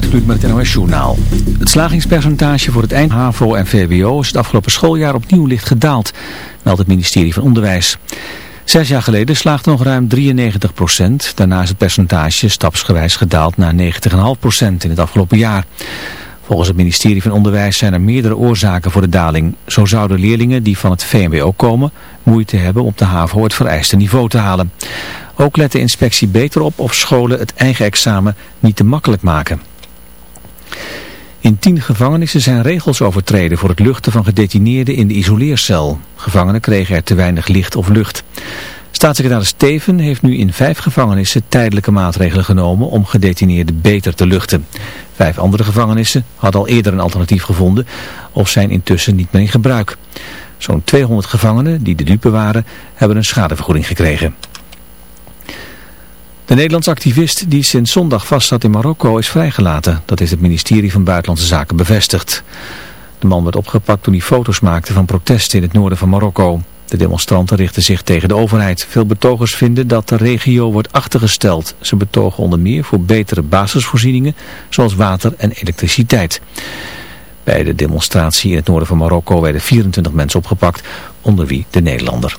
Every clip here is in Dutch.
Gert met het. Het slagingspercentage voor het eind HAVO en VWO is het afgelopen schooljaar opnieuw licht gedaald, meldt het ministerie van Onderwijs. Zes jaar geleden slaagde nog ruim 93 procent. Daarna is het percentage stapsgewijs gedaald naar 90,5 procent in het afgelopen jaar. Volgens het ministerie van Onderwijs zijn er meerdere oorzaken voor de daling. Zo zouden leerlingen die van het VMBO komen moeite hebben op de HAVO het vereiste niveau te halen. Ook let de inspectie beter op of scholen het eigen examen niet te makkelijk maken. In tien gevangenissen zijn regels overtreden voor het luchten van gedetineerden in de isoleercel. Gevangenen kregen er te weinig licht of lucht. Staatssecretaris Steven heeft nu in vijf gevangenissen tijdelijke maatregelen genomen om gedetineerden beter te luchten. Vijf andere gevangenissen hadden al eerder een alternatief gevonden of zijn intussen niet meer in gebruik. Zo'n 200 gevangenen die de dupe waren hebben een schadevergoeding gekregen. De Nederlandse activist die sinds zondag vastzat in Marokko is vrijgelaten. Dat is het ministerie van Buitenlandse Zaken bevestigd. De man werd opgepakt toen hij foto's maakte van protesten in het noorden van Marokko. De demonstranten richten zich tegen de overheid. Veel betogers vinden dat de regio wordt achtergesteld. Ze betogen onder meer voor betere basisvoorzieningen zoals water en elektriciteit. Bij de demonstratie in het noorden van Marokko werden 24 mensen opgepakt, onder wie de Nederlander.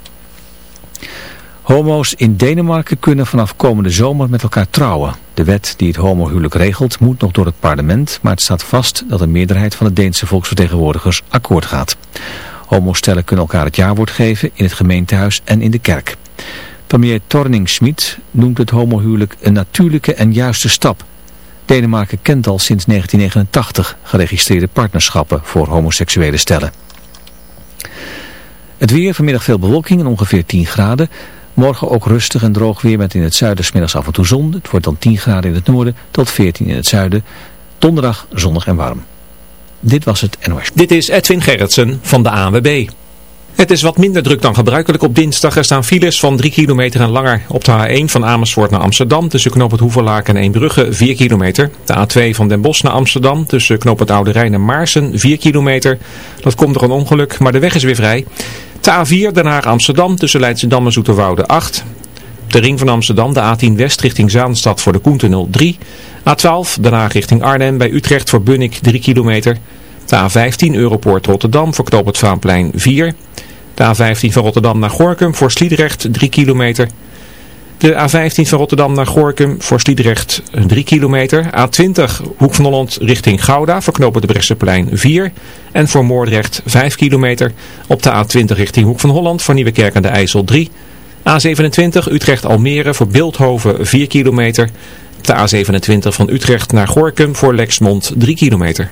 Homo's in Denemarken kunnen vanaf komende zomer met elkaar trouwen. De wet die het homohuwelijk regelt moet nog door het parlement, maar het staat vast dat een meerderheid van de Deense volksvertegenwoordigers akkoord gaat. Homostellen kunnen elkaar het jaarwoord geven in het gemeentehuis en in de kerk. Premier Torning-Schmid noemt het homohuwelijk een natuurlijke en juiste stap. Denemarken kent al sinds 1989 geregistreerde partnerschappen voor homoseksuele stellen. Het weer, vanmiddag veel bewolking en ongeveer 10 graden. Morgen ook rustig en droog weer met in het zuiden smiddags af en toe zon. Het wordt dan 10 graden in het noorden tot 14 in het zuiden. Donderdag zonnig en warm. Dit was het NOS. Dit is Edwin Gerritsen van de ANWB. Het is wat minder druk dan gebruikelijk op dinsdag. Er staan files van 3 kilometer en langer op de A1 van Amersfoort naar Amsterdam. Tussen Knoop het Hoeverlaak en Eembrugge 4 kilometer. De A2 van Den Bosch naar Amsterdam. Tussen Knoop het Oude Rijn en Maarsen 4 kilometer. Dat komt door een ongeluk, maar de weg is weer vrij. De A4 Den Haag Amsterdam tussen Leidschendam en Zoeterwoude 8. De ring van Amsterdam, de A10 West richting Zaanstad voor de Koentunnel 3. A12 Den Haag richting Arnhem bij Utrecht voor Bunnik 3 kilometer. De A15 Europoort Rotterdam voor Knoop het Vaanplein 4. De A15 van Rotterdam naar Gorkum voor Sliedrecht 3 kilometer. De A15 van Rotterdam naar Gorkum voor Sliedrecht 3 kilometer. A20 Hoek van Holland richting Gouda voor knopen de Bresseplein 4. En voor Moordrecht 5 kilometer. Op de A20 richting Hoek van Holland voor Nieuwekerk aan de IJssel 3. A27 Utrecht-Almere voor Beeldhoven 4 kilometer. De A27 van Utrecht naar Gorkum voor Lexmond 3 kilometer.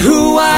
who I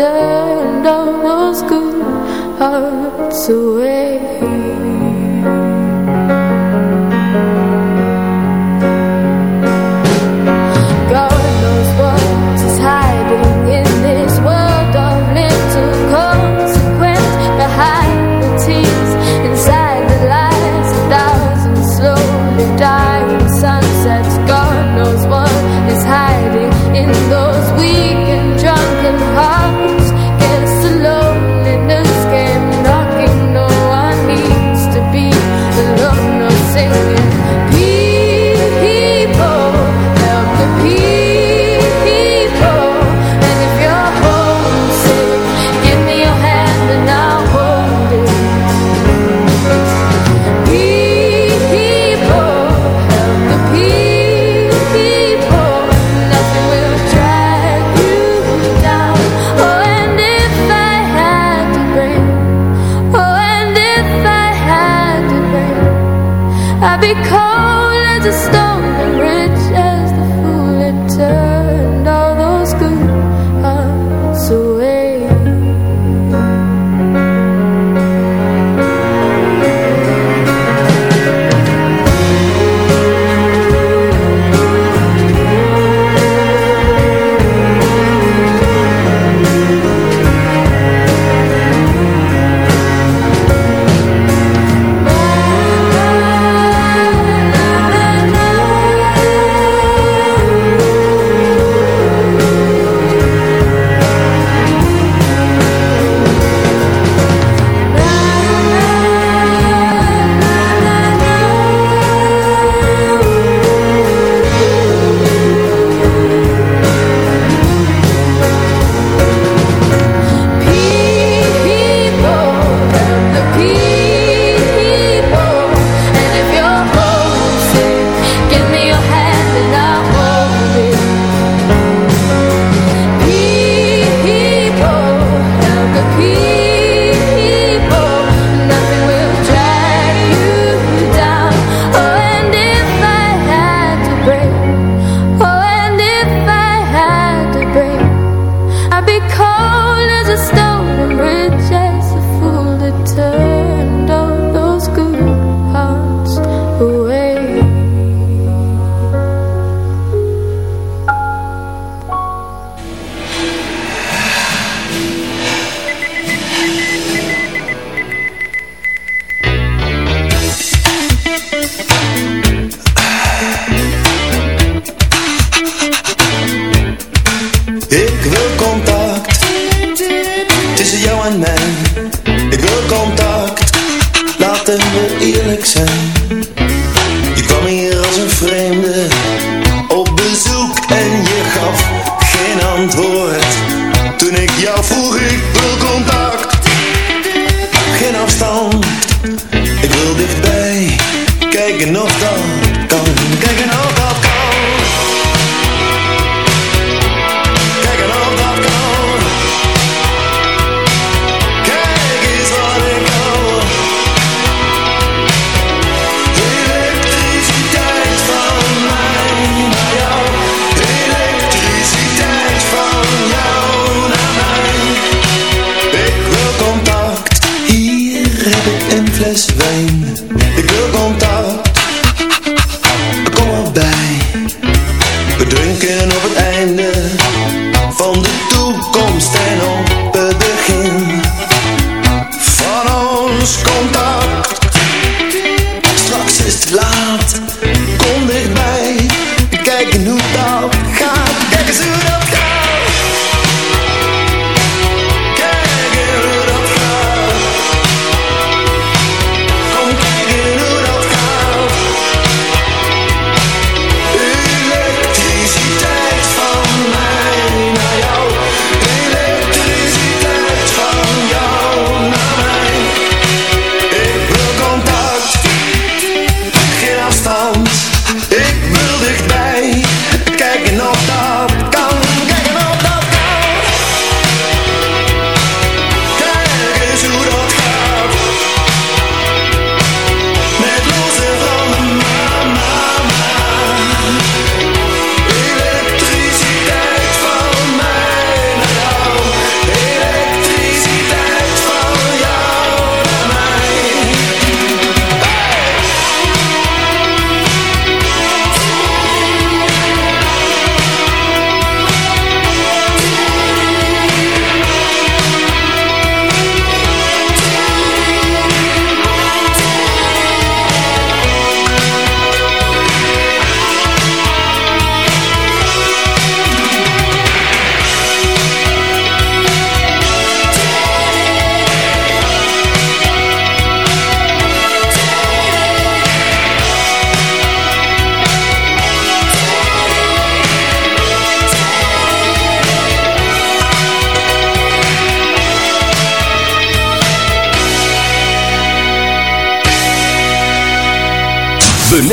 turned all those good hearts away.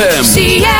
ZFM.